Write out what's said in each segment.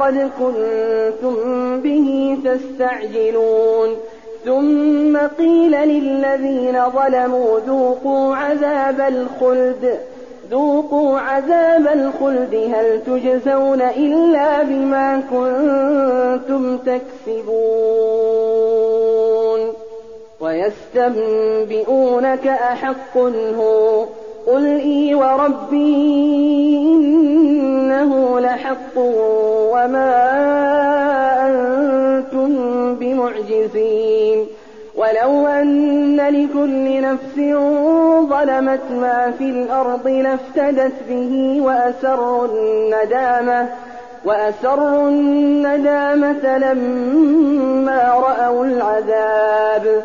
وقد كنتم به تستعجلون. ثم قيل للذين ظلموا ذوقوا عذاب الخلد. ذوقوا عذاب الخلد هل تجزون إلا بما كنتم تكسبون. ويستنبئونك أحق هو. قل إي وربي إنه لحق وما أنتم بمعجزين. ولو أن لكل نفس ظلمت ما في الأرض لافتدت به وأسروا الندامة وأسروا الندامة لما رأوا العذاب.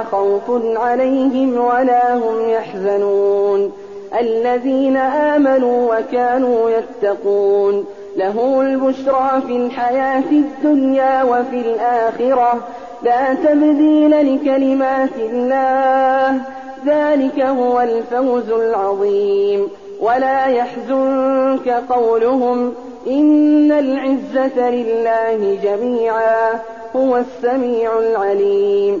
الله لا خوف عليهم ولا هم يحزنون. الذين آمنوا وكانوا يتقون. له البشرى في الحياة الدنيا وفي الآخرة. لا تبديل لكلمات الله. ذلك هو الفوز العظيم. ولا يحزنك قولهم. إن العزة لله جميعا. هو السميع العليم.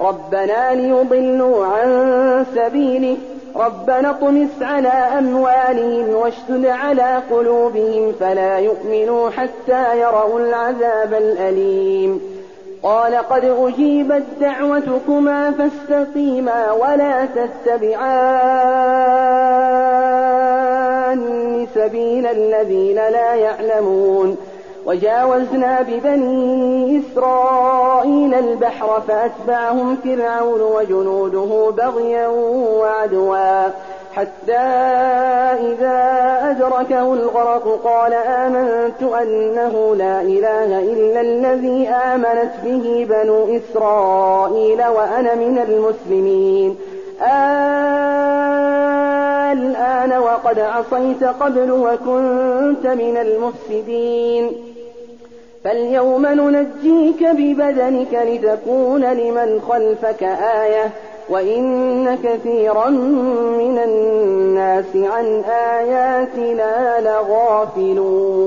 ربنا ليضلوا عن سبيلك ربنا اطمس على أموالهم واشتد على قلوبهم فلا يؤمنوا حتى يروا العذاب الأليم. قال قد أجيبت دعوتكما فاستقيما ولا تتبعان سبيل الذين لا يعلمون. وجاوزنا ببني إسرائيل البحر فأتبعهم فرعون وجنوده بغيا وعدوا. حتى إذا أدركه الغرق قال آمنت أنه لا إله إلا الذي آمنت به بنو إسرائيل وأنا من المسلمين. الآن وقد عصيت قبل وكنت من المفسدين. فاليوم ننجيك ببدنك لتكون لمن خلفك آية وإن كثيرا من الناس عن آياتنا لغافلون.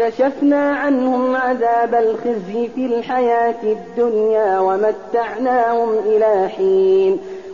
كشفنا عنهم عذاب الخزي في الحياة الدنيا ومتعناهم إلى حين.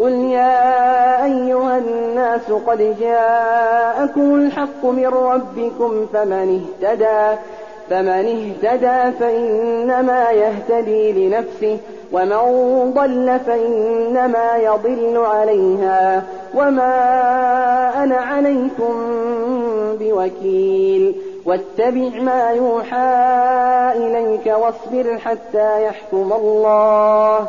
قل يا أيها الناس قد جاءكم الحق من ربكم فمن اهتدى فمن اهتدى فإنما يهتدي لنفسه ومن ضل فإنما يضل عليها وما أنا عليكم بوكيل. واتبع ما يوحى إليك واصبر حتى يحكم الله.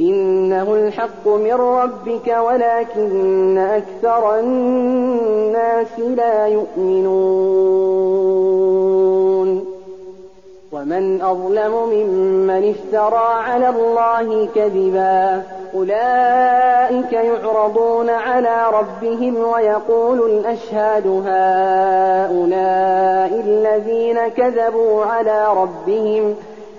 إنه الحق من ربك ولكن أكثر الناس لا يؤمنون. ومن أظلم ممن افترى على الله كذبا. أولئك يعرضون على ربهم ويقول الأشهاد هؤلاء الذين كذبوا على ربهم